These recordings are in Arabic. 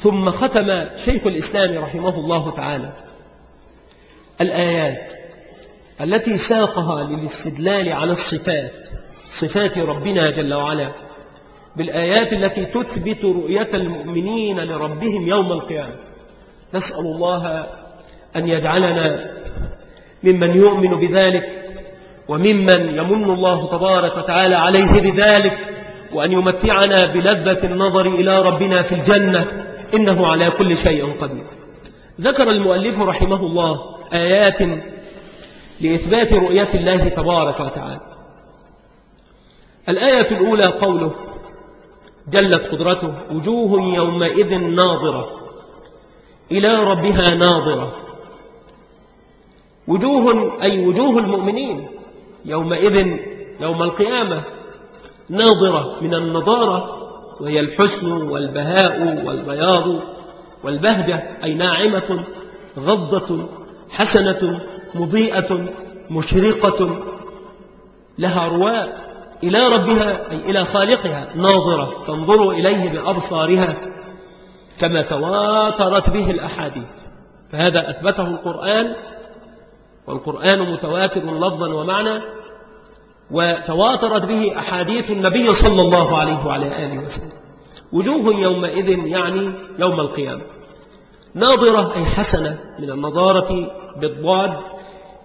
ثم ختم شيخ الإسلام رحمه الله تعالى الآيات التي ساقها للاستدلال على الصفات صفات ربنا جل وعلا بالآيات التي تثبت رؤية المؤمنين لربهم يوم القيامة. نسأل الله أن يجعلنا ممن يؤمن بذلك وممن يمن الله تبارك وتعالى عليه بذلك وأن يمتعنا بلذة النظر إلى ربنا في الجنة إنه على كل شيء قدير. ذكر المؤلف رحمه الله آيات لإثبات رؤية الله تبارك وتعالى. الآية الأولى قوله جلت قدرته وجوه يومئذ ناظرة إلى ربها ناظرة. وجوه أي وجوه المؤمنين يومئذ يوم القيامة ناظرة من النضارة وهي الحسن والبهاء والبياض والبهجة أي ناعمة غضة حسنة مضيئة مشرقة لها رواء إلى ربها أي إلى خالقها ناظرة تنظر إليه بأبصارها كما تواترت به الأحاديث. فهذا أثبته القرآن والقرآن متواتر لفظا ومعنى وتواترت به أحاديث النبي صلى الله عليه وعلى آله وسلم. وجوه يومئذ يعني يوم القيامة. ناظرة أي حسنة من النظارة بالضاد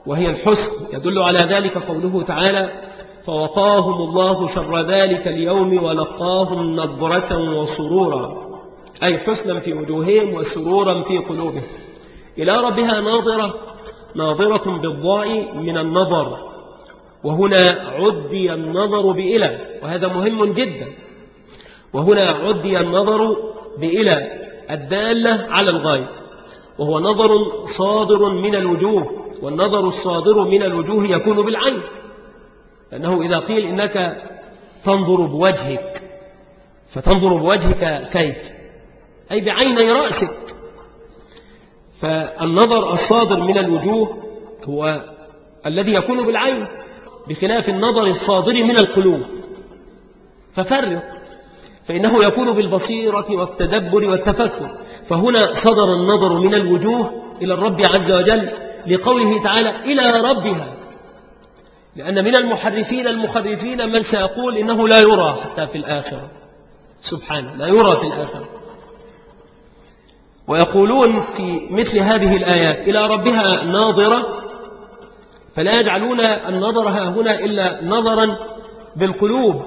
وهي الحسن. يدل على ذلك قوله تعالى فوقاهم الله شر ذلك اليوم ولقاهم نظرة وسرورا. أي حسنا في وجوههم وسرورا في قلوبهم. إلى ربها ناظرة ناظرة بالضاء من النظر. وهنا عدي النظر بإلى وهذا مهم جدا. وهنا عدي النظر بإلى الدالة على الغاية وهو نظر صادر من الوجوه والنظر الصادر من الوجوه يكون بالعين. لأنه إذا قيل إنك تنظر بوجهك فتنظر بوجهك كيف؟ أي بعيني رأسك. فالنظر الصادر من الوجوه هو الذي يكون بالعين. بخلاف النظر الصادر من القلوب. ففرق. فإنه يكون بالبصيرة والتدبر والتفكر. فهنا صدر النظر من الوجوه إلى الرب عز وجل لقوله تعالى إلى ربها. لأن من المحرفين المخرفين من سيقول إنه لا يرى حتى في الآخرة. سبحانه لا يرى في الآخرة. ويقولون في مثل هذه الآيات إلى ربها ناظرة فلا يجعلون النظر ها هنا إلا نظرا بالقلوب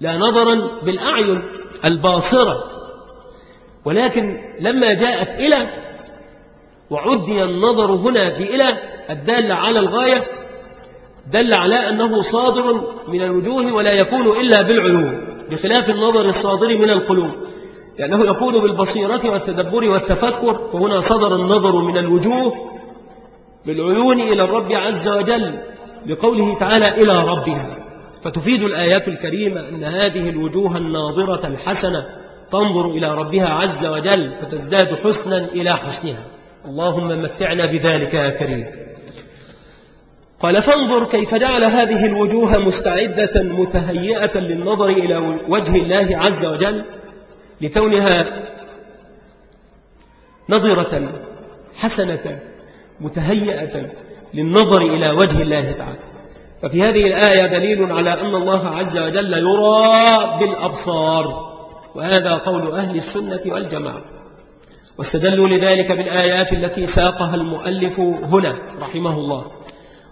لا نظرا بالأعين الباصرة. ولكن لما جاءت إلى وعدي النظر هنا بإلى الدالة على الغاية دل على أنه صادر من الوجوه ولا يكون إلا بالعلوم بخلاف النظر الصادر من القلوب. لأنه يكون بالبصيرة والتدبر والتفكر فهنا صدر النظر من الوجوه بالعيون إلى الرب عز وجل لقوله تعالى إلى ربها. فتفيد الآيات الكريمة أن هذه الوجوه الناظرة الحسنة تنظر إلى ربها عز وجل فتزداد حسنا إلى حسنها. اللهم متعنا بذلك يا كريم. قال فانظر كيف جعل هذه الوجوه مستعدة متهيئة للنظر إلى وجه الله عز وجل لكونها نظرة حسنة متهيئة للنظر إلى وجه الله تعالى. ففي هذه الآية دليل على أن الله عز وجل يرى بالأبصار وهذا قول أهل السنة والجماعة. واستدلوا لذلك بالآيات التي ساقها المؤلف هنا رحمه الله.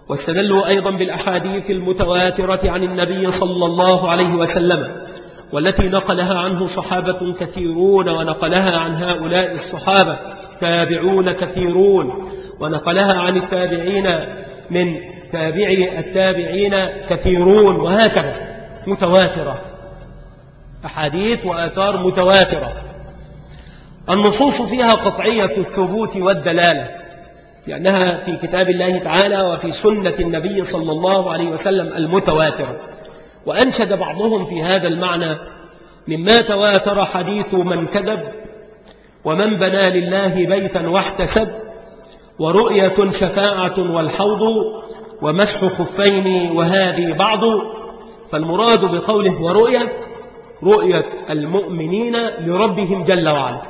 واستدلوا أيضا بالأحاديث المتواترة عن النبي صلى الله عليه وسلم والتي نقلها عنه صحابة كثيرون ونقلها عن هؤلاء الصحابة تابعون كثيرون. ونقلها عن التابعين من تابعي التابعين كثيرون وهكذا متواترة أحاديث وآثار متواترة. النصوص فيها قطعية الثبوت والدلالة لأنها في كتاب الله تعالى وفي سنة النبي صلى الله عليه وسلم المتواترة. وأنشد بعضهم في هذا المعنى مما تواتر حديث من كذب ومن بنى لله بيتا واحتسب ورؤية شفاعة والحوض ومسح خفين وهذه بعض. فالمراد بقوله ورؤية رؤية المؤمنين لربهم جل وعلا.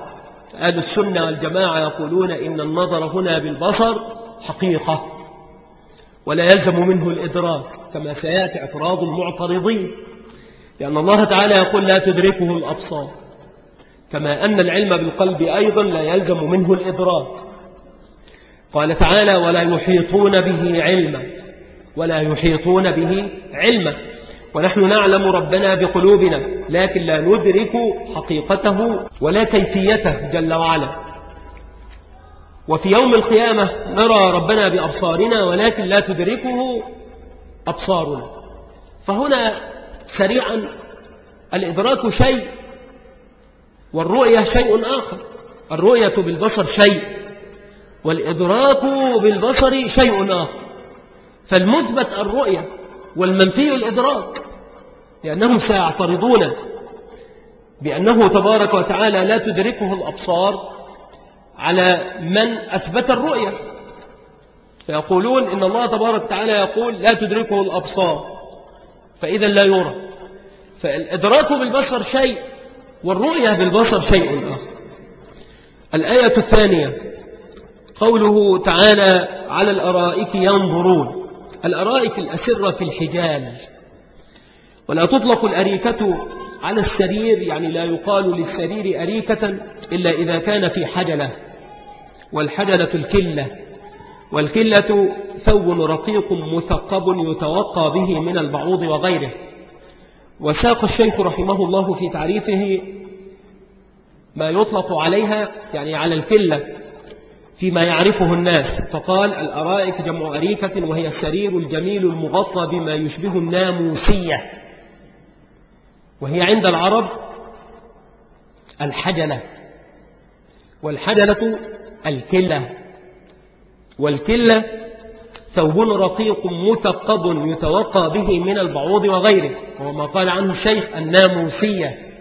أهل السنة والجماعة يقولون إن النظر هنا بالبصر حقيقة ولا يلزم منه الإدراك كما سيأتي اعتراض المعترضين. لأن الله تعالى يقول لا تدركه الأبصار كما أن العلم بالقلب أيضا لا يلزم منه الإدراك. قال تعالى ولا يحيطون به علما ولا يحيطون به علما. ونحن نعلم ربنا بقلوبنا لكن لا ندرك حقيقته ولا كيفيته جل وعلا. وفي يوم القيامة نرى ربنا بأبصارنا ولكن لا تدركه أبصارنا. فهنا سريعا الإدراك شيء والرؤية شيء آخر. الرؤية بالبصر شيء. والإدراك بالبصر شيء آخر. فالمثبت الرؤية والمنفي الإدراك لأنهم سيعترضون بأنه تبارك وتعالى لا تدركه الأبصار على من أثبت الرؤية. فيقولون إن الله تبارك وتعالى يقول لا تدركه الأبصار فإذا لا يرى. فالإدراك بالبصر شيء والرؤية بالبصر شيء آخر. الآية الثانية قوله تعالى على الأرائك ينظرون. الأرائك الأسرة في الحجال ولا تطلق الأريكة على السرير يعني لا يقال للسرير أريكة إلا إذا كان في حجلة. والحجلة الكلة. والكلة ثوب رقيق مثقب يتوقى به من البعوض وغيره. وساق الشيخ رحمه الله في تعريفه ما يطلق عليها يعني على الكلة. فيما يعرفه الناس. فقال الأرائك جمع أريكة وهي السرير الجميل المغطى بما يشبه الناموسية. وهي عند العرب الحجلة والحجلة الكلة والكلة ثوب رقيق مثقب يتوقى به من البعوض وغيره. وهو ما قال عنه الشيخ الناموسية.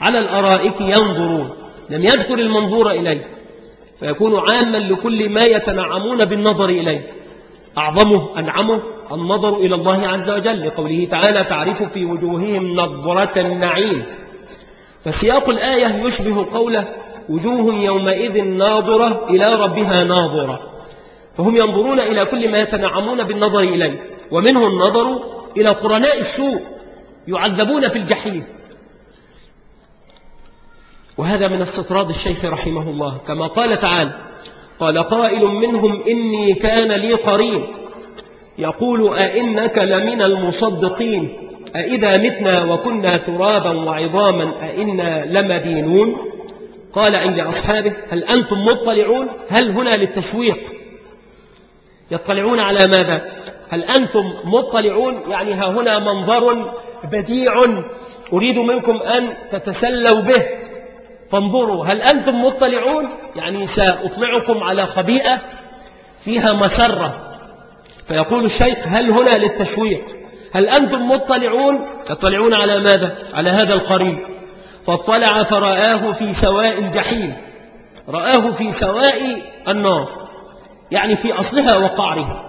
على الأرائك ينظرون. لم يذكر المنظور إليه. فيكون عاما لكل ما يتنعمون بالنظر إليه. أعظمه أنعمه النظر إلى الله عز وجل لقوله تعالى تعرف في وجوههم نظرة النعيم فسياق الآية يشبه قوله وجوه يومئذ ناظرة إلى ربها ناظرة فهم ينظرون إلى كل ما يتنعمون بالنظر إليه. ومنه النظر إلى قرناء السوء يعذبون في الجحيم. وهذا من استطراد الشيخ رحمه الله. كما قال تعالى قال قائل منهم إني كان لي قرين. يقول أئنك لمن المصدقين. أئذا متنا وكنا ترابا وعظاما أئنا لمدينون. قال أي لأصحابه هل أنتم مطلعون؟ هل هنا للتشويق؟ يطلعون على ماذا؟ هل أنتم مطلعون؟ يعني ها هنا منظر بديع. أريد منكم أن تتسلوا به. فانظروا هل أنتم مطلعون؟ يعني سأطلعكم على خبيئة فيها مسرة. فيقول الشيخ هل هنا للتشويق؟ هل أنتم مطلعون؟ تطلعون على ماذا؟ على هذا القريب فاطلع فرآه في سواء الجحيم. رآه في سواء النار. يعني في أصلها وقعرها.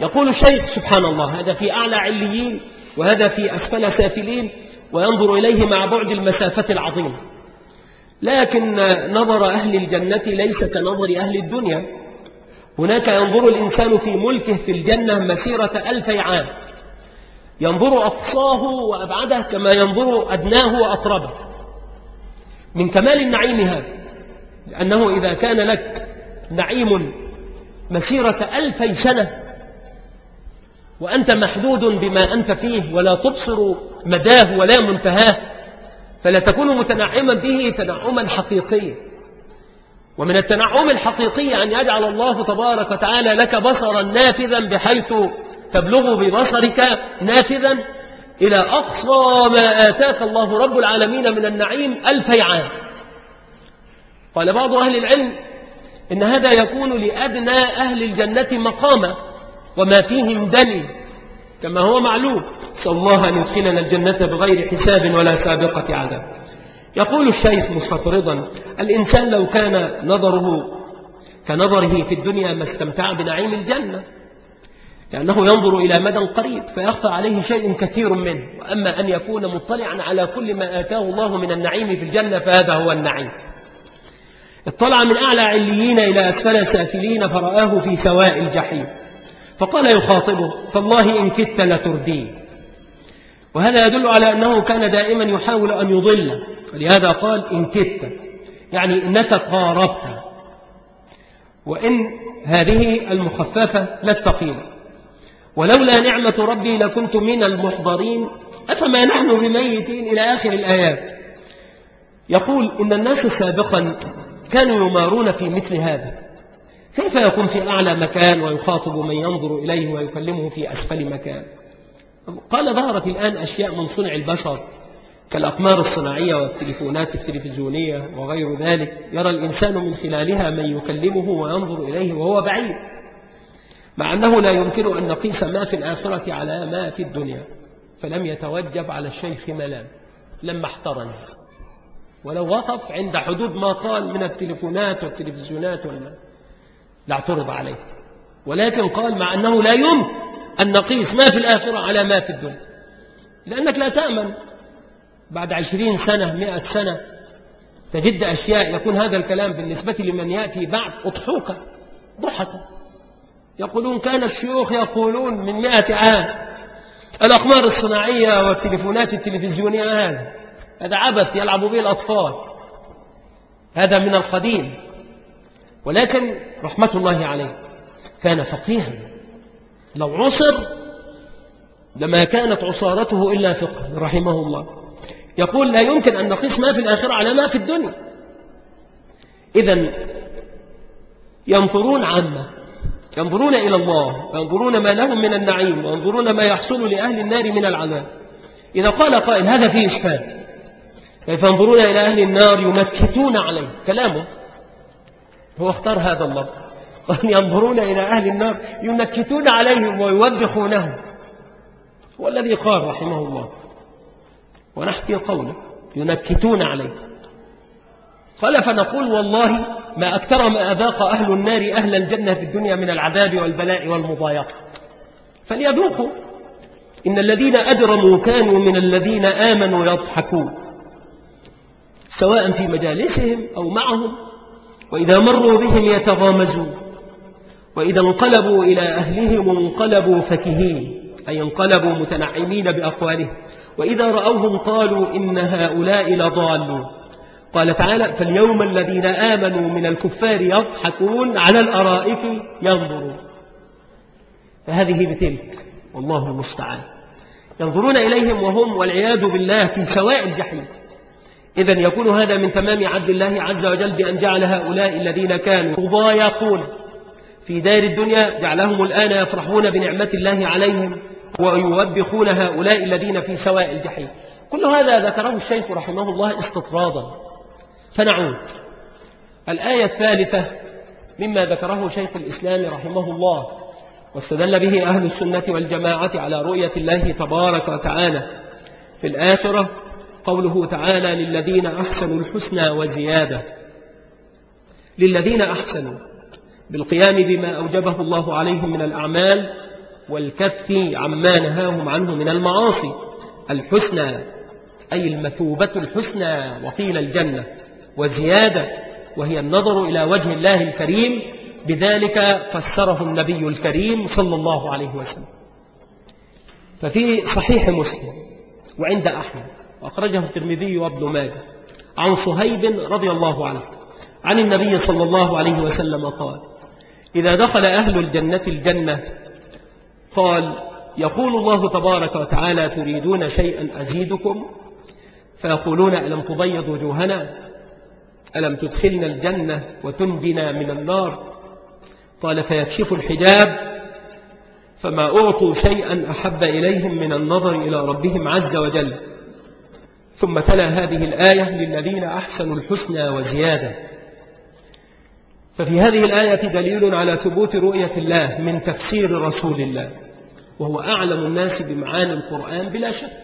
يقول الشيخ سبحان الله هذا في أعلى عليين وهذا في أسفل سافلين وينظر إليه مع بعد المسافة العظيمة. لكن نظر أهل الجنة ليس كنظر أهل الدنيا. هناك ينظر الإنسان في ملكه في الجنة مسيرة ألف عام. ينظر أقصاه وأبعده كما ينظر أدناه وأقربه. من كمال النعيم هذا لأنه إذا كان لك نعيم مسيرة ألفي سنة وأنت محدود بما أنت فيه ولا تبصر مداه ولا منتهاه فلا تكون متنعما به تنعما حقيقيا. ومن التنعم الحقيقي أن يجعل الله تبارك وتعالى لك بصرا نافذا بحيث تبلغ ببصرك نافذا إلى أقصى ما آتاك الله رب العالمين من النعيم ألفي عام. قال بعض أهل العلم إن هذا يكون لأدنى أهل الجنة مقاما وما فيهم دني كما هو معلوم نسأل الله أن يدخلنا الجنة بغير حساب ولا سابقة عذاب. يقول الشيخ مستطردا الإنسان لو كان نظره كنظره في الدنيا ما استمتع بنعيم الجنة لأنه ينظر إلى مدى قريب فيخفى عليه شيء كثير منه. وأما أن يكون مطلعا على كل ما آتاه الله من النعيم في الجنة فهذا هو النعيم. اطلع من أعلى عليين إلى أسفل سافلين فرآه في سواء الجحيم. فقال يخاطبه فالله إن كدت لتردين. وهذا يدل على أنه كان دائما يحاول أن يضل فلهذا قال إن كدت. يعني إنك قاربت وإن هذه المخففة لا الثقيلة ولولا نعمة ربي لكنت من المحضرين. أفما نحن بميتين إلى آخر الآيات؟ يقول إن الناس سابقا كانوا يمارون في مثل هذا. كيف يكون في أعلى مكان ويخاطب من ينظر إليه ويكلمه في أسفل مكان؟ قال ظهرت الآن أشياء من صنع البشر كالأقمار الصناعية والتليفونات التلفزيونية وغير ذلك. يرى الإنسان من خلالها من يكلمه وينظر إليه وهو بعيد مع أنه لا يمكن أن نقيس ما في الآخرة على ما في الدنيا. فلم يتوجب على الشيخ ملام لما احترز. ولو وقف عند حدود ما قال من التليفونات والتلفزيونات ولا لا اعترض عليه. ولكن قال مع أنه لا يمكن أن نقيس ما في الآخرة على ما في الدنيا. لأنك لا تأمن. بعد عشرين سنة مئة سنة تجد أشياء يكون هذا الكلام بالنسبة لمن يأتي بعد أضحوك ضحكة يقولون كان الشيوخ يقولون من مئة عام الأقمار الصناعية والتليفونات التلفزيونية هذا هذا عبث يلعب به الأطفال. هذا من القديم. ولكن رحمة الله عليه كان فقيها. لو عصر لما كانت عصارته إلا فقه رحمه الله. يقول لا يمكن أن نقيس ما في الآخرة على ما في الدنيا. إذا ينظرون عامة ينظرون إلى الله ينظرون ما لهم من النعيم وينظرون ما يحصل لأهل النار من العذاب. إذا قال قائل هذا فيه إشكال. كيف ينظرون إلى أهل النار ينكتون عليه كلامه؟ هو اختار هذا اللفظ قال ينظرون إلى أهل النار ينكتون عليهم ويوبخونهم. هو الذي قال رحمه الله. ونحكي قوله. ينكتون عليه. قال فنقول والله ما أكثر ما أذاق أهل النار أهل الجنة في الدنيا من العذاب والبلاء والمضايقة. فليذوقوا. إن الذين أجرموا كانوا من الذين آمنوا يضحكون. سواء في مجالسهم أو معهم وإذا مروا بهم يتغامزون وإذا انقلبوا إلى أهلهم انقلبوا فكهين أي انقلبوا متنعمين بأقوالهم وإذا رأوهم قالوا إن هؤلاء لضالون. قال تعالى فاليوم الذين آمنوا من الكفار يضحكون على الأرائك ينظرون. فهذه بتلك والله المستعان. ينظرون إليهم وهم والعياذ بالله في سواء الجحيم. إذا يكون هذا من تمام عدل الله عز وجل بأن جعل هؤلاء الذين كانوا يضايقون في دار الدنيا جعلهم الآن يفرحون بنعمة الله عليهم ويوبخون هؤلاء الذين في سواء الجحيم. كل هذا ذكره الشيخ رحمه الله استطرادا. فنعود. الآية الثالثة مما ذكره شيخ الإسلام رحمه الله واستدل به أهل السنة والجماعة على رؤية الله تبارك وتعالى في الآخرة قوله تعالى للذين أحسنوا الحسنى وزيادة. للذين أحسنوا بالقيام بما أوجبه الله عليهم من الأعمال والكف عما نهاهم عنه من المعاصي. الحسنى أي المثوبة الحسنى وقيل الجنة وزيادة وهي النظر إلى وجه الله الكريم. بذلك فسره النبي الكريم صلى الله عليه وسلم. ففي صحيح مسلم وعند أحمد وأخرجه الترمذي وابن ماجه. عن صهيب رضي الله عنه عن النبي صلى الله عليه وسلم قال إذا دخل أهل الجنة الجنة قال يقول الله تبارك وتعالى تريدون شيئا أزيدكم؟ فيقولون ألم تبيض وجوهنا؟ ألم تدخلنا الجنة وتنجنا من النار؟ قال فيكشف الحجاب فما أعطوا شيئا أحب إليهم من النظر إلى ربهم عز وجل. ثم تلا هذه الآية للذين أحسنوا الحسنى وزيادة. ففي هذه الآية دليل على ثبوت رؤية الله من تفسير رسول الله وهو أعلم الناس بمعاني القرآن بلا شك.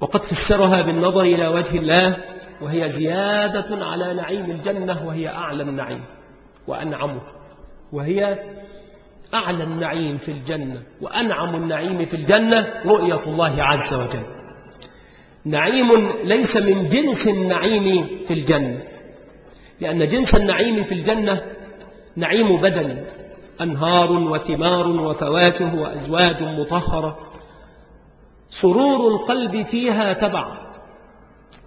وقد فسرها بالنظر إلى وجه الله وهي زيادة على نعيم الجنة وهي أعلى النعيم وأنعمه وهي أعلى النعيم في الجنة وأنعم النعيم في الجنة رؤية الله عز وجل. نعيم ليس من جنس النعيم في الجنة. لأن جنس النعيم في الجنة نعيم بدن أنهار وثمار وفواكه وأزواج مطهرة. سرور القلب فيها تبع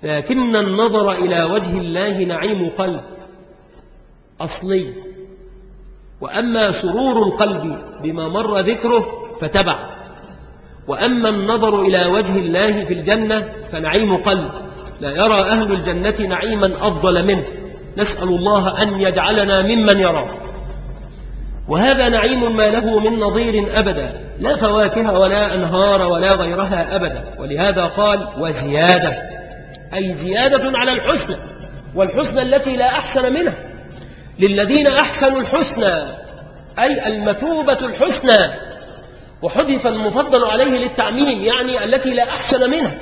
لكن النظر إلى وجه الله نعيم قلب أصلي. وأما سرور القلب بما مر ذكره فتبع. وأما النظر إلى وجه الله في الجنة فنعيم قلب. لا يرى أهل الجنة نعيما أفضل منه. نسأل الله أن يجعلنا ممن يراه. وهذا نعيم ما له من نظير أبدا. لا فواكه ولا أنهار ولا غيرها أبدا. ولهذا قال وزيادة. أي زيادة على الحسنى. والحسنى التي لا أحسن منها. للذين أحسنوا الحسنى. أي المثوبة الحسنى. وحذف المفضل عليه للتعميم يعني التي لا أحسن منها.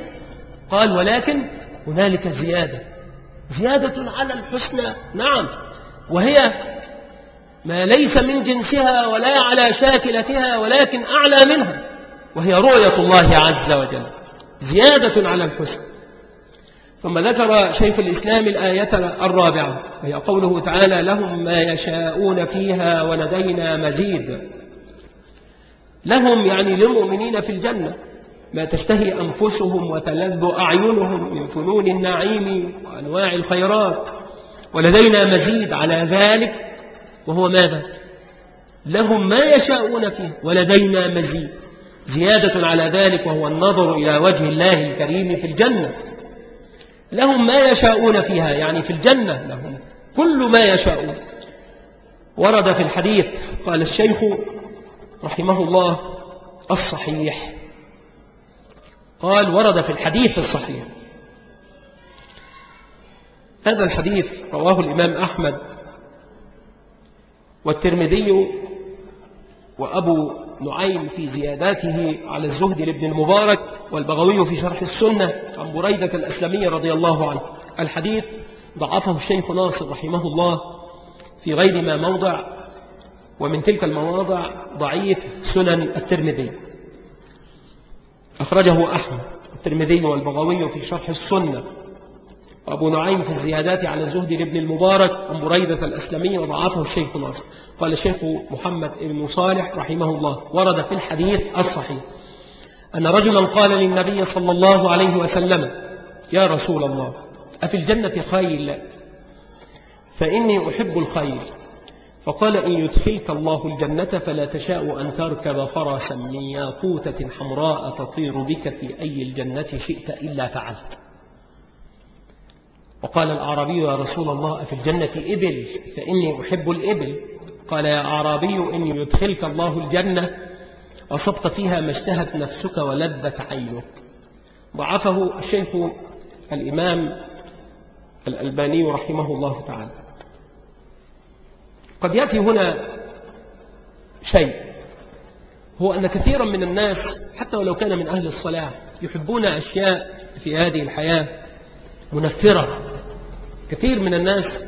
قال ولكن هنالك زيادة. زيادة على الحسنى نعم. وهي ما ليس من جنسها ولا على شاكلتها ولكن أعلى منها وهي رؤية الله عز وجل. زيادة على الحسن ثم ذكر شيخ الإسلام الآية الرابعة وهي قوله تعالى لهم ما يشاءون فيها ولدينا مزيد. لهم يعني للمؤمنين في الجنة. ما تشتهي أنفسهم وتلذ أعينهم من فنون النعيم وأنواع الخيرات. ولدينا مزيد على ذلك وهو ماذا؟ لهم ما يشاءون فيه ولدينا مزيد. زيادة على ذلك وهو النظر إلى وجه الله الكريم في الجنة. لهم ما يشاءون فيها يعني في الجنة لهم كل ما يشاءون. ورد في الحديث قال الشيخ رحمه الله الصحيح. قال ورد في الحديث الصحيح. هذا الحديث رواه الإمام أحمد والترمذي وأبو نعيم في زياداته على الزهد لابن المبارك والبغوي في شرح السنة عن بريدة الأسلمي رضي الله عنه. الحديث ضعفه الشيخ ناصر رحمه الله في غير ما موضع ومن تلك المواضع ضعيف سنن الترمذي. أخرجه أحمد الترمذي والبغوي في شرح السنة. وأبو نعيم في الزيادات على الزهد لابن المبارك عن بريدة الأسلمي وضعفه الشيخ ناصر. قال الشيخ محمد بن صالح رحمه الله ورد في الحديث الصحيح أن رجلا قال للنبي صلى الله عليه وسلم يا رسول الله أفي الجنة خيل فإني أحب الخيل فقال إن يدخلك الله الجنة فلا تشاء أن تركب فرسا من ياقوتة حمراء تطير بك في أي الجنة شئت إلا فعلت. وقال الأعرابي يا رسول الله في الجنة إبل؟ فإني أحب الإبل. قال يا أعرابي إن يدخلك الله الجنة أصبت فيها ما اشتهت نفسك ولذت عينك. ضعفه الشيخ الإمام الألباني رحمه الله تعالى. قد يأتي هنا شيء. هو أن كثيرا من الناس حتى ولو كان من أهل الصلاح يحبون أشياء في هذه الحياة منفرة. كثير من الناس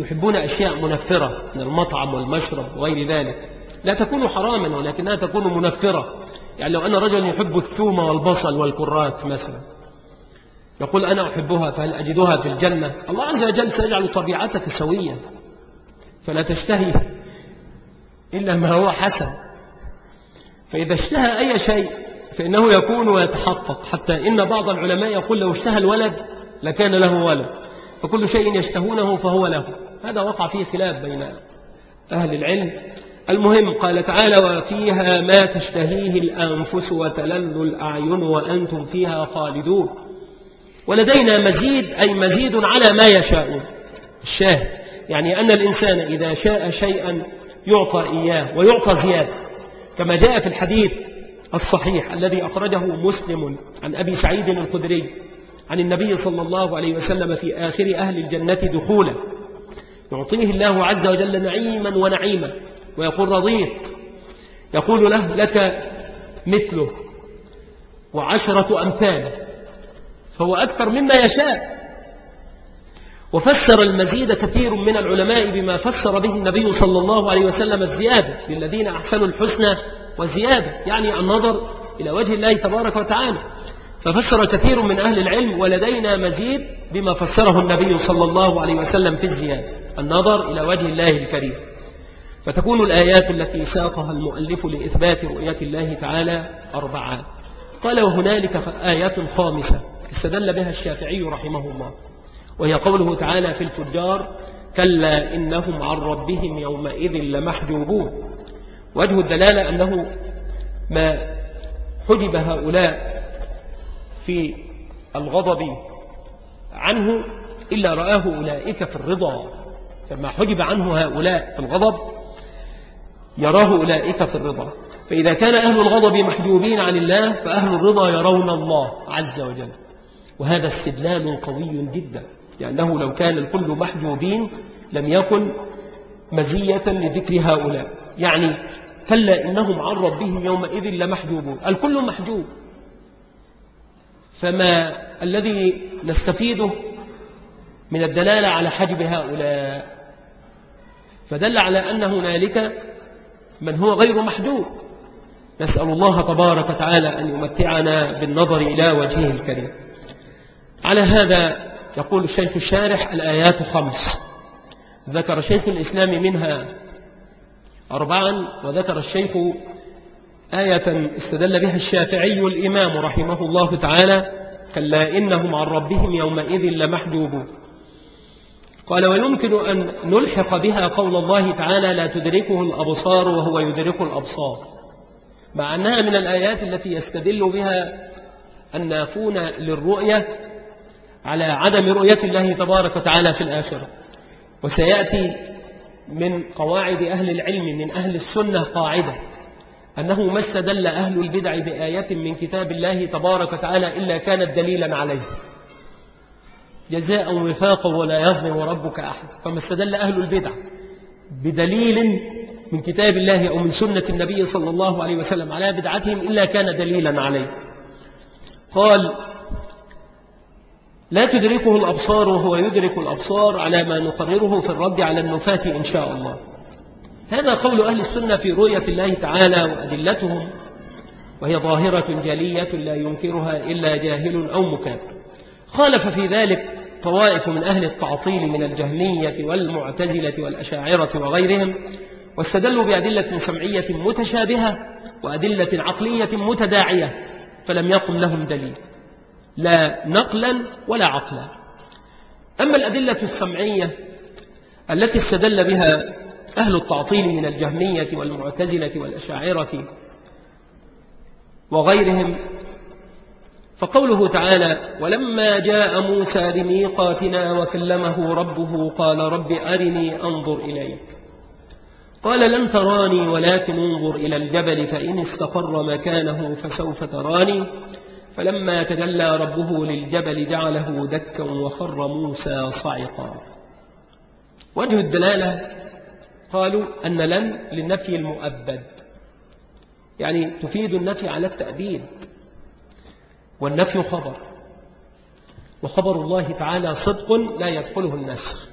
يحبون أشياء منفرة من المطعم والمشرب وغير ذلك. لا تكون حراما ولكنها تكون منفرة. يعني لو أن رجل يحب الثوم والبصل والكرات مثلا يقول أنا أحبها فهل أجدها في الجنة؟ الله عز وجل سيجعل طبيعتك سوية فلا تشتهي إلا ما هو حسن. فإذا اشتهى أي شيء فإنه يكون ويتحقق حتى إن بعض العلماء يقول لو اشتهى الولد لكان له ولد فكل شيء يشتهونه فهو له. هذا وقع فيه خلاف بين أهل العلم. المهم قال تعالى وفيها ما تشتهيه الأنفس وتلل الأعين وأنتم فيها خالدون. ولدينا مزيد أي مزيد على ما يشاءون. الشاهد يعني أن الإنسان إذا شاء شيئا يعطى إياه ويعطى زيادة. كما جاء في الحديث الصحيح الذي أخرجه مسلم عن أبي سعيد الخدري عن النبي صلى الله عليه وسلم في آخر أهل الجنة دخولا. يعطيه الله عز وجل نعيما ونعيما. ويقول رضيت. يقول له لك مثله وعشرة أمثال فهو أكثر مما يشاء. وفسر المزيد كثير من العلماء بما فسر به النبي صلى الله عليه وسلم الزيادة للذين أحسنوا الحسنى وزيادة يعني النظر إلى وجه الله تبارك وتعالى. ففسر كثير من أهل العلم ولدينا مزيد بما فسره النبي صلى الله عليه وسلم في الزيادة النظر إلى وجه الله الكريم. فتكون الآيات التي ساقها المؤلف لإثبات رؤية الله تعالى أربعة. قال وهنالك آيات خامسة استدل بها الشافعي رحمه الله. وهي قوله تعالى في الفجار كلا إنهم عن ربهم يومئذ لمحجوبون. وجه الدلالة أنه ما حجب هؤلاء في الغضب عنه إلا رآه أولئك في الرضا. فما حجب عنه هؤلاء في الغضب يراه أولئك في الرضا. فإذا كان أهل الغضب محجوبين عن الله فأهل الرضا يرون الله عز وجل. وهذا استدلال قوي جدا. لأنه لو كان الكل محجوبين لم يكن مزية لذكر هؤلاء. يعني كلا إنهم عن ربهم يومئذ لمحجوبون. الكل محجوب. فما الذي نستفيده من الدلالة على حجب هؤلاء؟ فدل على أن هنالك من هو غير محجوب. نسأل الله تبارك وتعالى أن يمتعنا بالنظر إلى وجهه الكريم. على هذا يقول الشيخ الشارح الآيات خمس. ذكر شيخ الإسلام منها أربعا وذكر الشيخ آية استدل بها الشافعي الإمام رحمه الله تعالى كلا إنهم عن ربهم يومئذ لمحجوبون قال ويمكن أن نلحق بها قول الله تعالى لا تدركه الأبصار وهو يدرك الأبصار مع أنها من الآيات التي يستدل بها النافون للرؤية على عدم رؤية الله تبارك وتعالى في الآخرة. وسيأتي من قواعد أهل العلم من أهل السنة قاعدة أنه ما استدل أهل البدع بآية من كتاب الله تبارك وتعالى إلا كانت دليلا عليه. جزاء وفاقا ولا يظلم ربك أحد. فما استدل أهل البدع بدليل من كتاب الله أو من سنة النبي صلى الله عليه وسلم على بدعتهم إلا كان دليلا عليه. قال لا تدركه الأبصار وهو يدرك الأبصار على ما نقرره في الرد على النفاة إن شاء الله. هذا قول أهل السنة في رؤية الله تعالى وأدلتهم وهي ظاهرة جلية لا ينكرها إلا جاهل أو مكابر خالف في ذلك طوائف من أهل التعطيل من الجهمية والمعتزلة والأشاعرة وغيرهم واستدلوا بأدلة سمعية متشابهة وأدلة عقلية متداعية فلم يقم لهم دليل. لا نقلا ولا عقلا. أما الأدلة السمعية التي استدل بها أهل التعطيل من الجهمية والمعتزلة والأشاعرة وغيرهم فقوله تعالى ولما جاء موسى لميقاتنا وكلمه ربه قال رب أرني أنظر إليك قال لن تراني ولكن انظر إلى الجبل فإن استقر مكانه فسوف تراني فلما تجلى ربه للجبل جعله دكا وخر موسى صعقا. وجه الدلالة قالوا أن لن للنفي المؤبد. يعني تفيد النفي على التأبيد. والنفي خبر. وخبر الله تعالى صدق لا يدخله النسخ.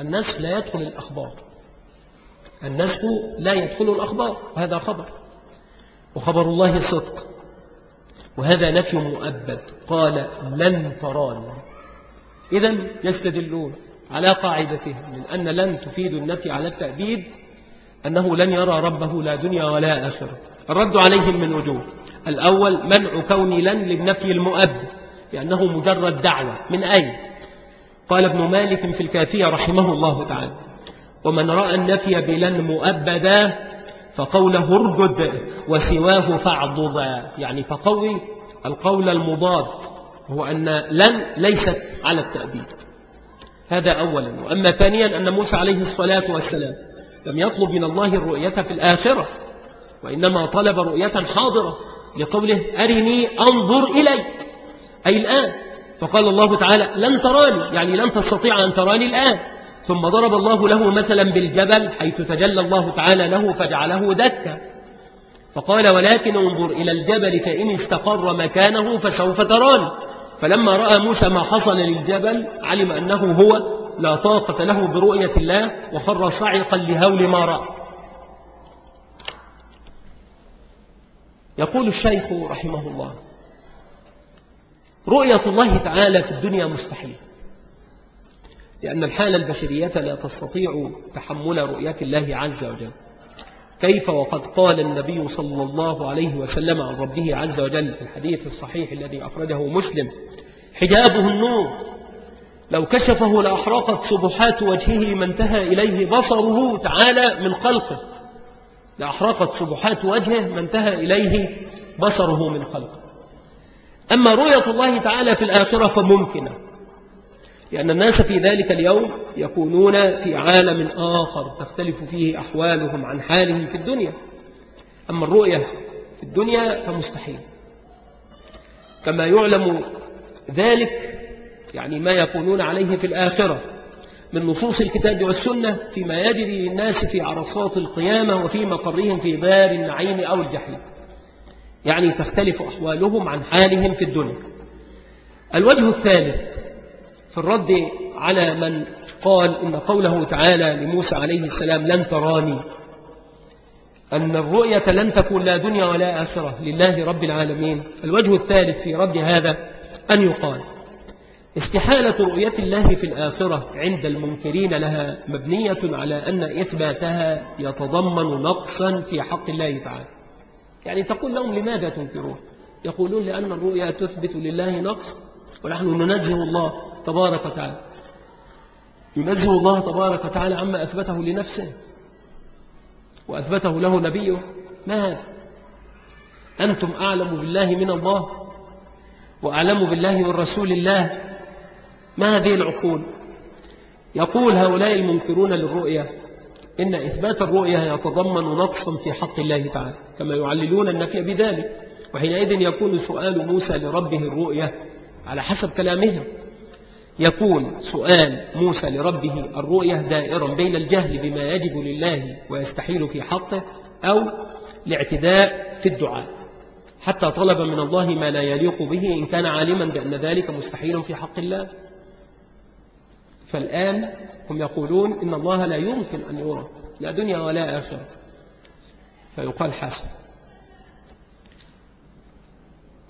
النسخ لا يدخل الأخبار. النسخ لا يدخل الأخبار. وهذا خبر. وخبر الله صدق. وهذا نفي مؤبد. قال لن تراني. إذا يستدلون على قاعدتهم من أن لن تفيد النفي على التأبيد أنه لن يرى ربه لا دنيا ولا آخرة. الرد عليهم من وجوه الأول منع كون لن للنفي المؤبد لأنه مجرد دعوة. من أين؟ قال ابن مالك في الكافية رحمه الله تعالى ومن رأى النفي بلن مؤبدا فقوله ارجد وسواه فاعضدا يعني فقوي القول المضاد هو أن لن ليست على التأبيد. هذا أولا. وأما ثانيا أن موسى عليه الصلاة والسلام لم يطلب من الله الرؤية في الآخرة وإنما طلب رؤية حاضرة لقوله أرني أنظر إليك. أي الآن. فقال الله تعالى لن تراني يعني لن تستطيع أن تراني الآن. ثم ضرب الله له مثلا بالجبل حيث تجلى الله تعالى له فجعله دكا. فقال ولكن انظر إلى الجبل فإن استقر مكانه فسوف تراني. فلما رأى موسى ما حصل للجبل علم أنه هو لا طاقة له برؤية الله وخر صعقا لهول ما رأى. يقول الشيخ رحمه الله رؤية الله تعالى في الدنيا مستحيل. لأن الحالة البشرية لا تستطيع تحمل رؤية الله عز وجل. كيف وقد قال النبي صلى الله عليه وسلم عن ربه عز وجل في الحديث الصحيح الذي أخرجه مسلم حجابه النور لو كشفه لأحرقت سبحات وجهه ما انتهى إليه بصره تعالى من خلقه لأحرقت سبحات وجهه ما انتهى إليه بصره من خلقه. أما رؤية الله تعالى في الآخرة فممكنة. لأن الناس في ذلك اليوم يكونون في عالم آخر تختلف فيه أحوالهم عن حالهم في الدنيا. أما الرؤية في الدنيا فمستحيل. كما يعلم ذلك يعني ما يكونون عليه في الآخرة من نصوص الكتاب والسنة فيما يجري للناس في عرصات القيامة وفي مقرهم في دار النعيم أو الجحيم. يعني تختلف أحوالهم عن حالهم في الدنيا. الوجه الثالث في الرد على من قال إن قوله تعالى لموسى عليه السلام لن تراني أن الرؤية لن تكون لا دنيا ولا آخرة لله رب العالمين. الوجه الثالث في رد هذا أن يقال استحالة رؤية الله في الآخرة عند المنكرين لها مبنية على أن إثباتها يتضمن نقصا في حق الله تعالى. يعني تقول لهم لماذا تنكرون؟ يقولون لأن الرؤيا تثبت لله نقص ونحن ننزه الله تبارك وتعالى. ينزه الله تبارك وتعالى عما أثبته لنفسه وأثبته له نبيه. ما هذا؟ أنتم أعلم بالله من الله وأعلم بالله من رسول الله. ما هذه العقول؟ يقول هؤلاء المنكرون للرؤيا إن إثبات الرؤيا يتضمن نقصا في حق الله تعالى كما يعللون النفي بذلك. وحينئذ يكون سؤال موسى لربه الرؤيا على حسب كلامهم. يكون سؤال موسى لربه الرؤيا دائرا بين الجهل بما يجب لله ويستحيل في حقه أو الاعتداء في الدعاء. حتى طلب من الله ما لا يليق به إن كان عالما بأن ذلك مستحيل في حق الله. فالآن هم يقولون إن الله لا يمكن أن يرى لا دنيا ولا آخرة. فيقال حسن.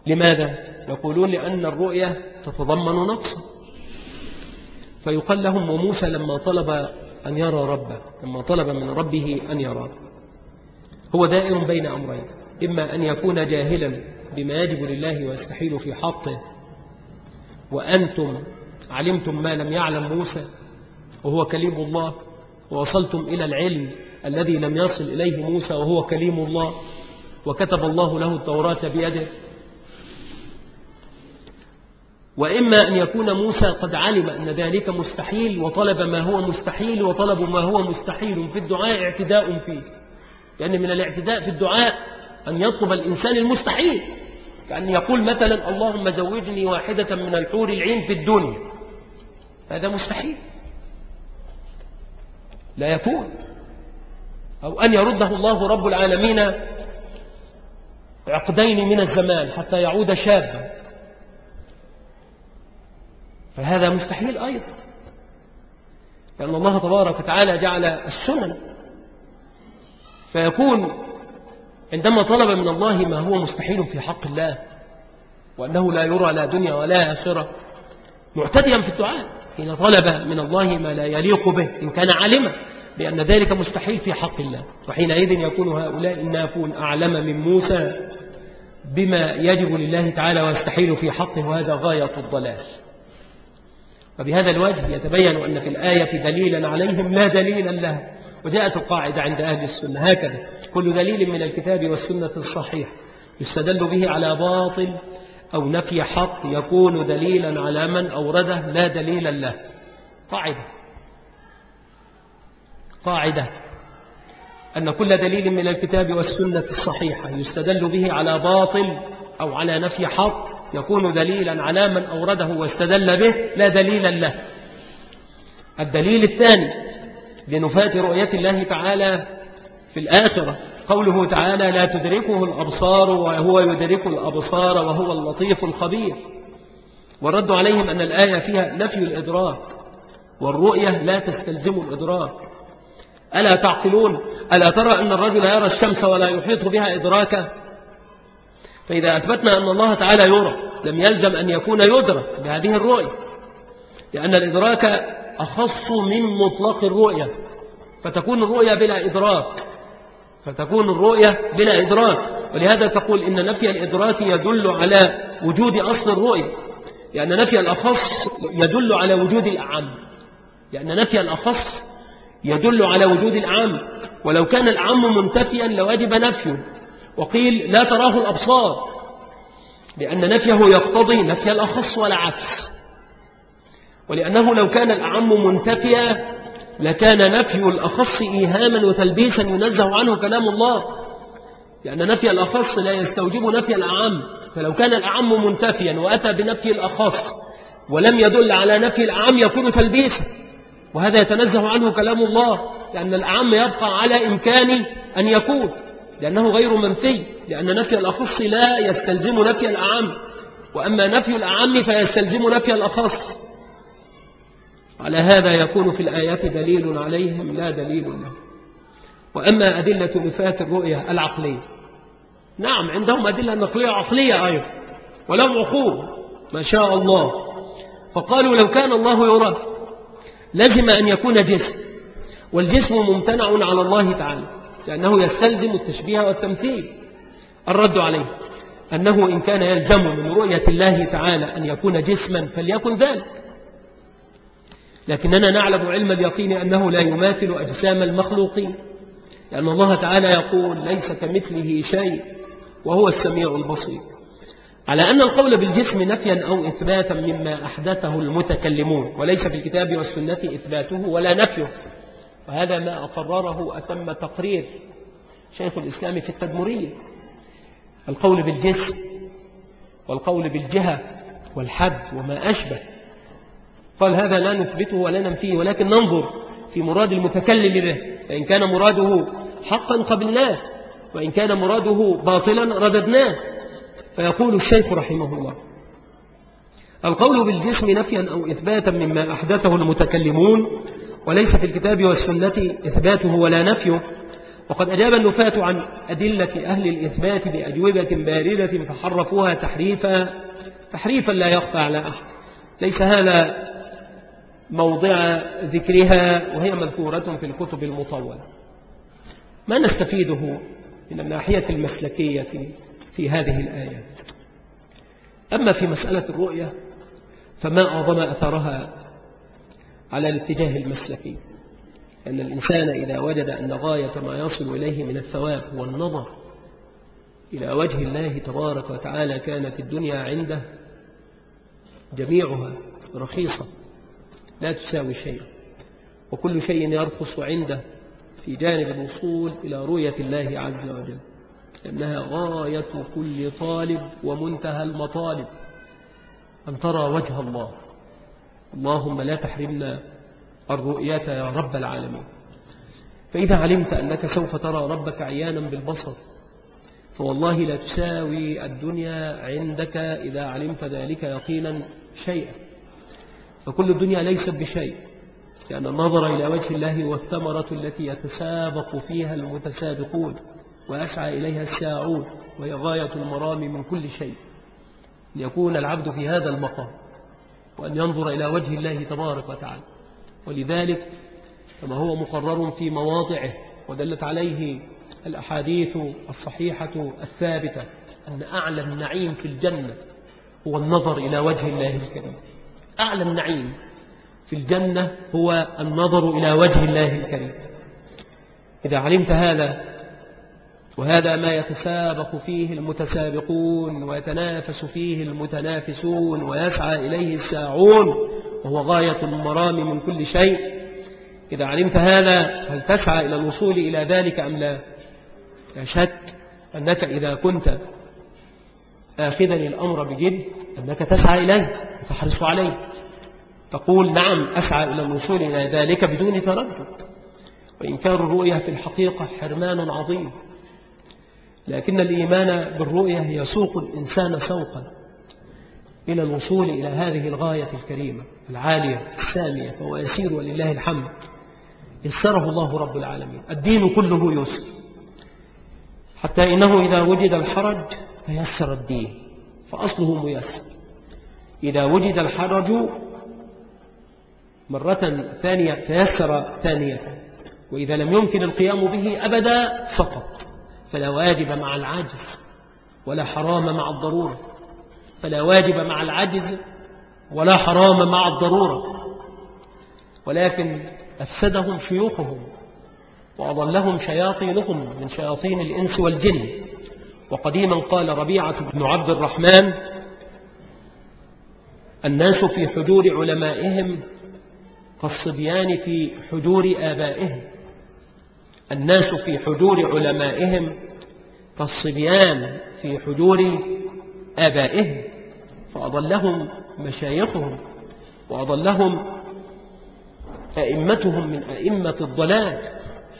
لماذا؟ يقولون لأن الرؤية تتضمن نقصا فيقال لهم وموسى لما طلب أن يرى ربه لما طلب من ربه أن يرى هو دائر بين أمرين إما أن يكون جاهلا بما يجب لله ويستحيل في حقه وأنتم علمتم ما لم يعلم موسى وهو كليم الله ووصلتم إلى العلم الذي لم يصل إليه موسى وهو كليم الله وكتب الله له التوراة بيده. وإما أن يكون موسى قد علم أن ذلك مستحيل وطلب ما هو مستحيل وطلب ما هو مستحيل في الدعاء اعتداء فيه. لأن من الاعتداء في الدعاء أن يطلب الإنسان المستحيل. كأن يقول مثلا اللهم زوجني واحدة من الحور العين في الدنيا. هذا مستحيل. لا يكون. أو أن يرده الله رب العالمين عقدين من الزمان حتى يعود شابا. فهذا مستحيل أيضا. لأن الله تبارك وتعالى جعل السنن فيكون عندما طلب من الله ما هو مستحيل في حق الله وأنه لا يرى لا دنيا ولا آخرة معتديا في الدعاء. حين طلب من الله ما لا يليق به إن كان عالما بأن ذلك مستحيل في حق الله. وحينئذ يكون هؤلاء النافون أعلم من موسى بما يجب لله تعالى ويستحيل في حقه وهذا غاية الضلال. وبهذا الوجه يتبين أن في الآية دليلا عليهم لا دليلا له وجاءت القاعدة عند أهل السنة هكذا كل دليل من الكتاب والسنة الصحيح يستدل به على باطل أو نفي حق يكون دليلا على من أورده لا دليلا له. قاعدة. قاعدة. أن كل دليل من الكتاب والسنة الصحيحة يستدل به على باطل أو على نفي حق يكون دليلا على من أورده واستدل به لا دليلا له. الدليل الثاني لنفاة رؤية الله تعالى في الآخرة قوله تعالى لا تدركه الأبصار وهو يدرك الأبصار وهو اللطيف الخبير. والرد عليهم أن الآية فيها نفي الإدراك والرؤية لا تستلزم الإدراك. ألا تعقلون؟ ألا ترى أن الرجل يرى الشمس ولا يحيط بها إدراكا فإذا أثبتنا أن الله تعالى يرى لم يلزم أن يكون يدرك بهذه الرؤية. لأن الإدراك أخص من مطلق الرؤية. فتكون الرؤية بلا إدراك. فتكون الرؤية بلا إدراك. ولهذا تقول إن نفي الإدراك يدل على وجود أصل الرؤية. لأن نفي الأخص يدل على وجود الأعم. لأن نفي الأخص يدل على وجود الأعم. ولو كان الأعم منتفيا لوجب نفيه. وقيل لا تراه الأبصار لأن نفيه يقتضي نفي الأخص ولا عكس ولأنه لو كان الأعم منتفيا لكان نفي الأخص إيهاما وتلبيسا ينزه عنه كلام الله. لأن نفي الأخص لا يستوجب نفي الأعم فلو كان الأعم منتفيا وأتى بنفي الأخص ولم يدل على نفي الأعم يكون تلبيسا وهذا يتنزه عنه كلام الله لأن الأعم يبقى على إمكان أن يكون. لأنه غير منفي لأن نفي الأخص لا يستلزم نفي الأعم. وأما نفي الأعم فيستلزم نفي الأخص. على هذا يكون في الآيات دليل عليهم لا دليل لهم. وأما أدلة نفاة الرؤية العقلية. نعم عندهم أدلة نقلية عقلية أيضا. ولهم عقول ما شاء الله. فقالوا لو كان الله يرى لازم أن يكون جسم. والجسم ممتنع على الله تعالى. لأنه يستلزم التشبيه والتمثيل. الرد عليه أنه إن كان يلزم من رؤية الله تعالى أن يكون جسما فليكن ذلك. لكننا نعلم علم اليقين أنه لا يماثل أجسام المخلوقين لأن الله تعالى يقول ليس كمثله شيء وهو السميع البصير. على أن القول بالجسم نفيا أو إثباتا مما أحدثه المتكلمون وليس في الكتاب والسنة إثباته ولا نفيه. وهذا ما أقرره أتم تقرير شيخ الإسلام في التدمرية القول بالجسم والقول بالجهة والحد وما أشبه. قال هذا لا نثبته ولا ننفيه ولكن ننظر في مراد المتكلم به. فإن كان مراده حقا قبلناه وإن كان مراده باطلا رددناه. فيقول الشيخ رحمه الله القول بالجسم نفيا أو إثباتا مما أحدثه المتكلمون وليس في الكتاب والسنة إثباته ولا نفيه. وقد أجاب النفاة عن أدلة أهل الإثبات بأجوبة باردة فحرفوها تحريفا. تحريفا لا يخفى على أحد. ليس هذا موضع ذكرها وهي مذكورة في الكتب المطولة. ما نستفيده من الناحية المسلكية في هذه الآيات؟ أما في مسألة الرؤية فما أعظم أثرها على الاتجاه المسلكي. أن الإنسان إذا وجد أن غاية ما يصل إليه من الثواب هو النظر إلى وجه الله تبارك وتعالى كانت الدنيا عنده جميعها رخيصة لا تساوي شيئا. وكل شيء يرخص عنده في جانب الوصول إلى رؤية الله عز وجل. لأنها غاية كل طالب ومنتهى المطالب. أن ترى وجه الله. اللهم لا تحرمنا الرؤية يا رب العالمين. فإذا علمت أنك سوف ترى ربك عيانا بالبصر فوالله لا تساوي الدنيا عندك إذا علمت ذلك يقينا شيئا. فكل الدنيا ليست بشيء لأن النظر إلى وجه الله والثمرة التي يتسابق فيها المتسابقون وأسعى إليها الساعون وهي غاية المرام من كل شيء. ليكون العبد في هذا المقام. وأن ينظر إلى وجه الله تبارك وتعالى. ولذلك كما هو مقرر في مواضعه ودلت عليه الأحاديث الصحيحة الثابتة أن أعلى النعيم في الجنة هو النظر إلى وجه الله الكريم. أعلى النعيم في الجنة هو النظر إلى وجه الله الكريم. إذا علمت هذا وهذا ما يتسابق فيه المتسابقون ويتنافس فيه المتنافسون ويسعى إليه الساعون وهو غاية المرام من كل شيء. إذا علمت هذا هل تسعى إلى الوصول إلى ذلك أم لا؟ لا شك أنك إذا كنت آخذا الأمر بجد أنك تسعى إليه وتحرص عليه. تقول نعم أسعى إلى الوصول إلى ذلك بدون تردد. وإنكار الرؤية في الحقيقة حرمان عظيم. لكن الإيمان بالرؤية يسوق الإنسان سوقا إلى الوصول إلى هذه الغاية الكريمة العالية السامية فهو يسير ولله الحمد. يسره الله رب العالمين. الدين كله يسر. حتى إنه إذا وجد الحرج فيسر الدين. فأصله ميسر. إذا وجد الحرج مرة ثانية تيسر ثانية. وإذا لم يمكن القيام به أبدا سقط. فلا واجب مع العجز ولا حرام مع الضرورة. فلا واجب مع العجز ولا حرام مع الضرورة. ولكن أفسدهم شيوخهم وأضلهم شياطينهم من شياطين الإنس والجن. وقديما قال ربيعة بن عبد الرحمن الناس في حجور علمائهم كالصبيان في حجور آبائهم. الناس في حجور علمائهم كالصبيان في حجور آبائهم فأضلهم مشايخهم وأضلهم أئمتهم من أئمة الضلال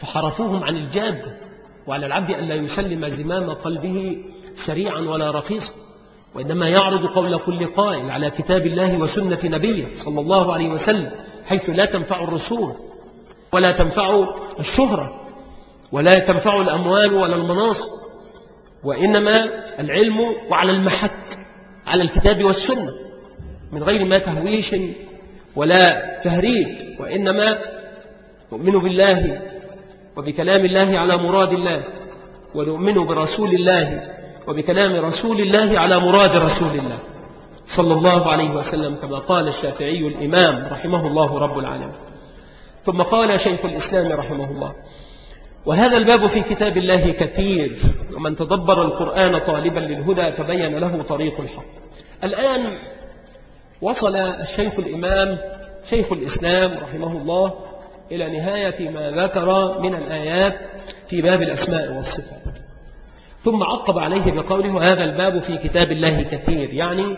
فحرفوهم عن الجادة وعلى العبد أن لا يسلم زمام قلبه سريعا ولا رخيصا وإنما يعرض قول كل قائل على كتاب الله وسنة نبيه صلى الله عليه وسلم حيث لا تنفع الرسول ولا تنفع الشهرة. ولا تنفع الأموال ولا المناصب وإنما العلم وعلى المحك على الكتاب والسنة من غير ما تهويش ولا تهريج وإنما نؤمن بالله وبكلام الله على مراد الله ونؤمن برسول الله وبكلام رسول الله على مراد رسول الله صلى الله عليه وسلم كما قال الشافعي الإمام رحمه الله رب العالمين. ثم قال شيخ الإسلام رحمه الله وهذا الباب في كتاب الله كثير ومن تدبر القرآن طالبا للهدى تبين له طريق الحق. الآن وصل الشيخ الإمام شيخ الإسلام رحمه الله إلى نهاية ما ذكر من الآيات في باب الأسماء والصفات. ثم عقب عليه بقوله هذا الباب في كتاب الله كثير يعني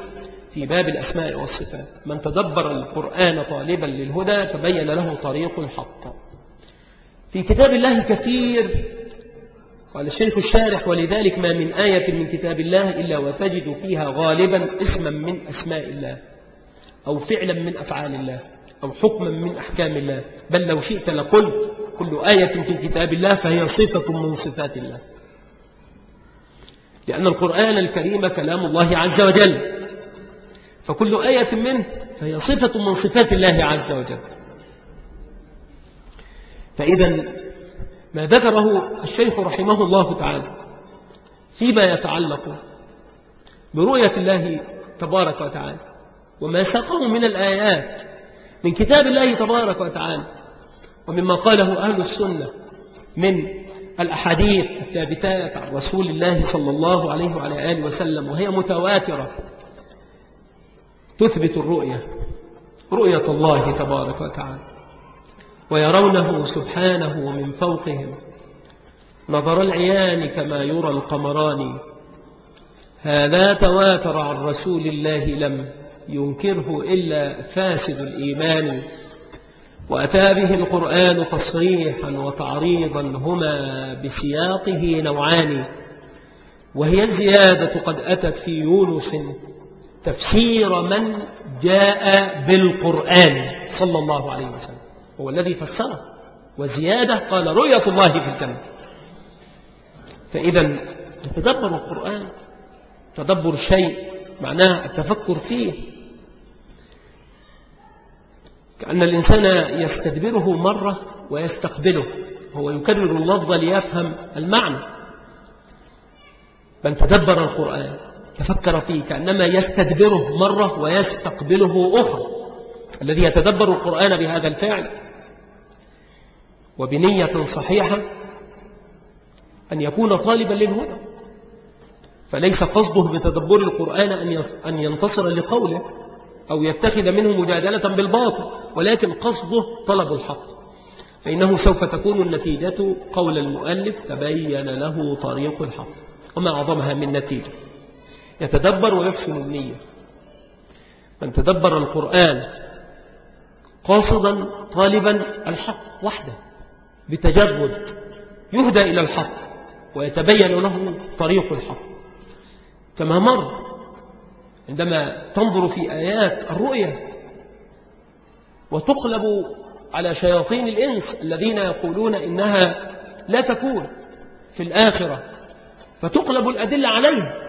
في باب الأسماء والصفات. من تدبر القرآن طالبا للهدى تبين له طريق الحق. في كتاب الله كثير. قال الشيخ الشارح ولذلك ما من آية من كتاب الله إلا وتجد فيها غالبا اسما من أسماء الله أو فعلا من أفعال الله أو حكما من أحكام الله. بل لو شئت لقلت كل آية في كتاب الله فهي صفة من صفات الله. لأن القرآن الكريم كلام الله عز وجل. فكل آية منه فهي صفة من صفات الله عز وجل. فإذا ما ذكره الشيخ رحمه الله تعالى فيما يتعلق برؤية الله تبارك وتعالى وما ساقه من الآيات من كتاب الله تبارك وتعالى ومما قاله أهل السنة من الأحاديث الثابتات عن رسول الله صلى الله عليه وعلى آله وسلم وهي متواترة تثبت الرؤية رؤية الله تبارك وتعالى. ويرونه سبحانه من فوقهم. نظر العيان كما يرى القمران. هذا تواتر عن رسول الله لم ينكره إلا فاسد الإيمان. وأتى به القرآن تصريحا وتعريضا هما بسياقه نوعان. وهي الزيادة قد أتت في يونس تفسير من جاء بالقرآن صلى الله عليه وسلم. هو الذي فسره. وزيادة قال رؤية الله في الجنة. فإذا تدبر القرآن تدبر الشيء معناه التفكر فيه. كأن الإنسان يستدبره مرة ويستقبله هو يكرر اللفظ ليفهم المعنى. من تدبر القرآن تفكر فيه كأنما يستدبره مرة ويستقبله أخرى. الذي يتدبر القرآن بهذا الفعل. وبنية صحيحة أن يكون طالبا للهدى. فليس قصده بتدبر القرآن أن ينتصر لقوله أو يتخذ منه مجادلة بالباطل ولكن قصده طلب الحق. فإنه سوف تكون النتيجة قول المؤلف تبين له طريق الحق وما أعظمها من نتيجة. يتدبر ويحسن النية. من تدبر القرآن قاصدا طالبا الحق وحده. بتجرد يهدى إلى الحق ويتبين له طريق الحق. كما مر عندما تنظر في آيات الرؤية وتقلب على شياطين الإنس الذين يقولون إنها لا تكون في الآخرة فتقلب الأدلة عليه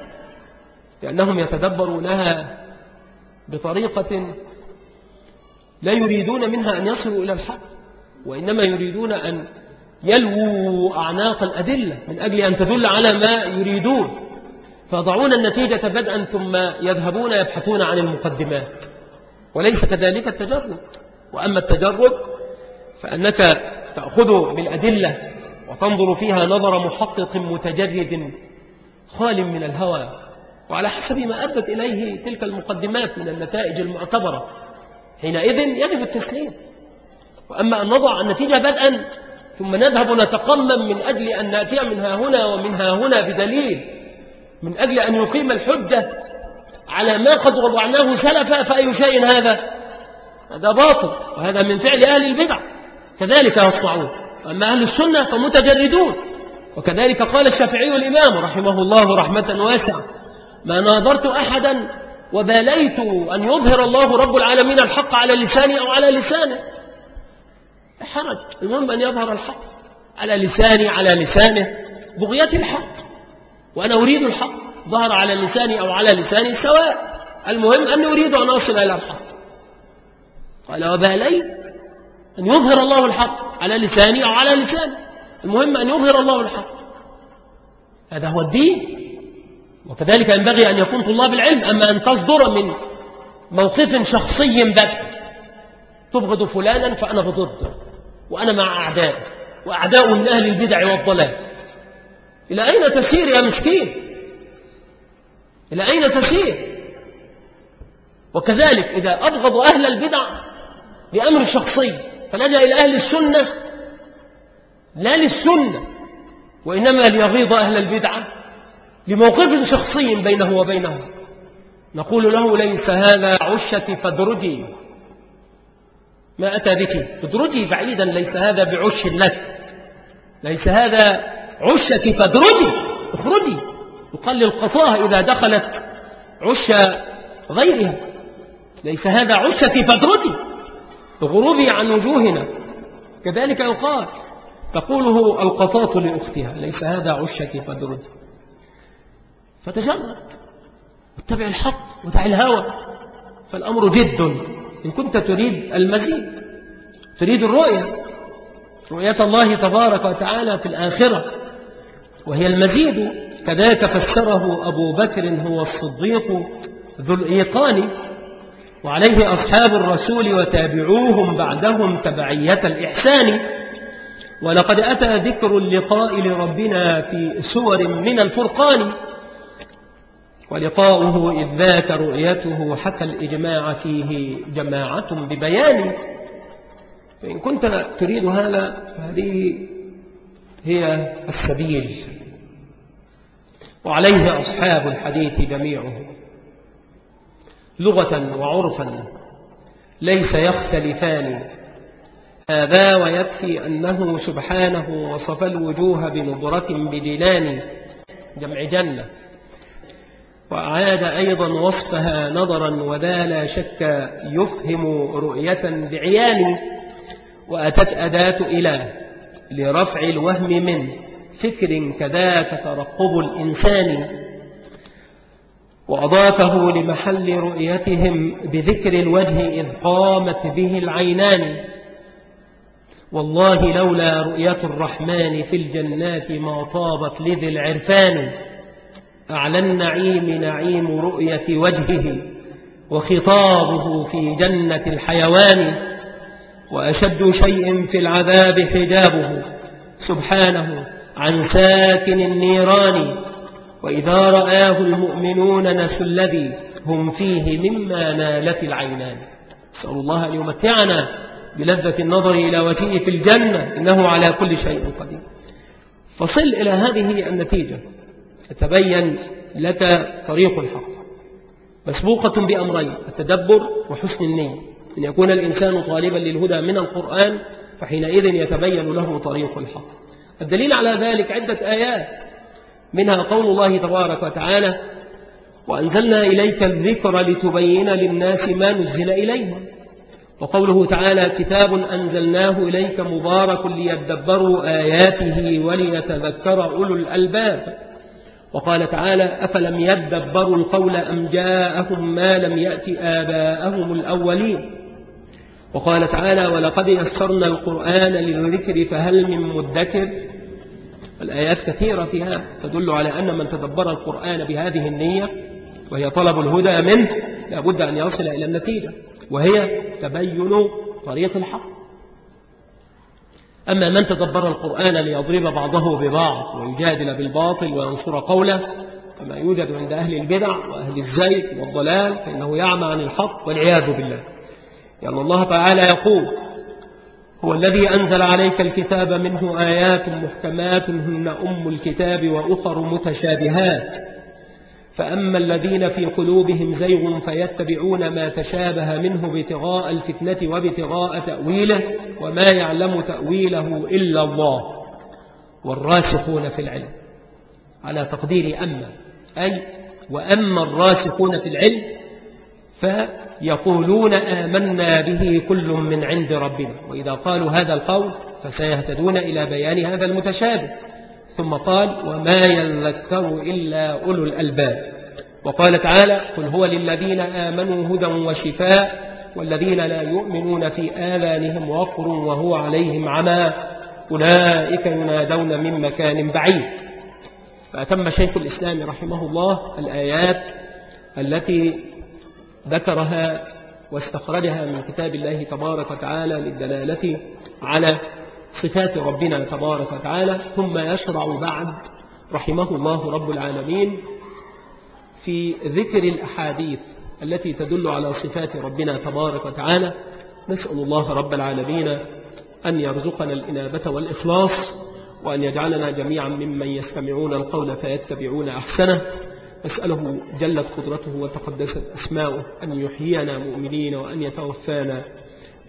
لأنهم يتدبرونها بطريقة لا يريدون منها أن يصلوا إلى الحق. وإنما يريدون أن يلووا أعناق الأدلة من أجل أن تدل على ما يريدون. فيضعون النتيجة بدءا ثم يذهبون يبحثون عن المقدمات. وليس كذلك التجرد وأما التجرد فأنك تأخذ بالأدلة وتنظر فيها نظر محقق متجرد خال من الهوى. وعلى حسب ما أدت إليه تلك المقدمات من النتائج المعتبرة. حينئذ يجب التسليم. وأما أن نضع النتيجة بدءا ثم نذهب نتقمم من أجل أن نأتي منها هنا ومنها هنا بدليل من أجل أن يقيم الحجة على ما قد وضعناه سلفا فأي شيء هذا؟ هذا باطل وهذا من فعل أهل البدع. كذلك يصنعون. أما أهل السنة فمتجردون. وكذلك قال الشافعي الإمام رحمه الله رحمة واسعة ما ناظرت أحدا وباليت أن يظهر الله رب العالمين الحق على لساني أو على لسانه. حرج. المهم أن يظهر الحق على لساني على لسانه. بغية الحق. وأنا أريد الحق. ظهر على لساني أو على لساني سواء. المهم أني أريد أن أصل إلى الحق. قال وباليت أن يظهر الله الحق على لساني أو على لساني المهم أن يظهر الله الحق. هذا هو الدين. وكذلك ينبغي أن يكون طلاب العلم. أما أن تصدر من موقف شخصي بدء. تبغض فلانا فأنا بضده. وأنا مع أعداء وأعداء من أهل البدع والضلال. إلى أين تسير يا مسكين؟ إلى أين تسير؟ وكذلك إذا أبغض أهل البدع بأمر شخصي فلجأ إلى أهل السنة. لا للسنة وإنما ليغيظ أهل البدعة لموقف شخصي بينه وبينه نقول له ليس هذا عشك فادرجي. ما أتى بك؟ ادرجي بعيدا ليس هذا بعش لك. ليس هذا عشك فادرجي اخرجي. يقال للقطاة إذا دخلت عش غيرها. ليس هذا عشك فادرجي. غروبي عن وجوهنا. كذلك يقال تقوله القطاة لأختها ليس هذا عشك فادرجي. فتجرد. واتبع الحق ودع الهوى. فالأمر جد. إن كنت تريد المزيد تريد الرؤية رؤية الله تبارك وتعالى في الآخرة وهي المزيد. كذلك فسره أبو بكر هو الصديق ذو الإيقان وعليه أصحاب الرسول وتابعوهم بعدهم تبعية الإحسان. ولقد أتى ذكر اللقاء لربنا في سور من الفرقان. ولقاؤه إذ ذاك رؤيته حكى الإجماع فيه جماعة ببيان. فإن كنت تريد هذا فهذه هي السبيل. وعليه أصحاب الحديث جميعهم لغة وعرفا ليس يختلفان. هذا ويكفي أنه سبحانه وصف الوجوه بنظرة بجنان جمع جنة. وأعاد أيضا وصفها نظرا وذا لا شك يفهم رؤية بعيان وأتت أداة إله لرفع الوهم من فكر كذا تترقب الإنسان وأضافه لمحل رؤيتهم بذكر الوجه إذ قامت به العينان. والله لولا رؤية الرحمن في الجنات ما طابت لذي العرفان. أعلى النعيم نعيم رؤية وجهه وخطابه في جنة الحيوان وأشد شيء في العذاب حجابه سبحانه عن ساكن النيران وإذا رآه المؤمنون نسوا الذي هم فيه مما نالت العينان. نسأل الله أن يمتعنا بلذة النظر إلى وجهه في الجنة إنه على كل شيء قدير. فصل إلى هذه النتيجة. يتبين لك طريق الحق. مسبوقة بأمرين التدبر وحسن النية. أن يكون الإنسان طالبا للهدى من القرآن فحينئذ يتبين له طريق الحق. الدليل على ذلك عدة آيات. منها قول الله تبارك وتعالى وأنزلنا إليك الذكر لتبين للناس ما نزل إليهم وقوله تعالى كتاب أنزلناه إليك مبارك ليدبروا آياته وليتذكر أولو الألباب وقال تعالى أفلم يدبروا القول أم جاءهم ما لم يأت آباءهم الأولين وقال تعالى ولقد يسرنا القرآن للذكر فهل من مدكر الآيات كثيرة فيها تدل على أن من تدبر القرآن بهذه النية وهي طلب الهدى منه لابد أن يصل إلى النتيجة وهي تبين طريق الحق. أما من تدبر القرآن ليضرب بعضه ببعض ويجادل بالباطل وينصر قوله كما يوجد عند أهل البدع وأهل الزيت والضلال فإنه يعمى عن الحق والعياذ بالله. يعني الله تعالى يقول هو الذي أنزل عليك الكتاب منه آيات محكمات هن أم الكتاب وأخر متشابهات. فأما الذين في قلوبهم زيغ فيتبعون ما تشابه منه ابتغاء الفتنة وابتغاء تأويله وما يعلم تأويله إلا الله والراسخون في العلم على تقدير أما أي وأما الراسخون في العلم فيقولون آمنا به كل من عند ربنا وإذا قالوا هذا القول فسيهتدون إلى بيان هذا المتشابه. ثم قال وما يذكر إلا أولو الألباب. وقال تعالى قل هو للذين آمنوا هدى وشفاء والذين لا يؤمنون في آذانهم وقر وهو عليهم عمى أولئك ينادون من مكان بعيد. فأتم شيخ الإسلام رحمه الله الآيات التي ذكرها واستخرجها من كتاب الله تبارك وتعالى للدلالة على صفات ربنا تبارك وتعالى ثم يشرع بعد رحمه الله رب العالمين في ذكر الأحاديث التي تدل على صفات ربنا تبارك وتعالى. نسأل الله رب العالمين أن يرزقنا الإنابة والإخلاص وأن يجعلنا جميعا ممن يستمعون القول فيتبعون أحسنه. أسأله جلت قدرته وتقدست أسماؤه أن يحيينا مؤمنين وأن يتوفانا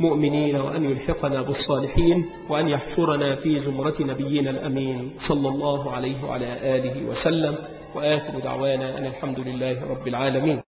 مؤمنين وأن يلحقنا بالصالحين وأن يحشرنا في زمرة نبينا الأمين صلى الله عليه وعلى آله وسلم. وآخر دعوانا أن الحمد لله رب العالمين.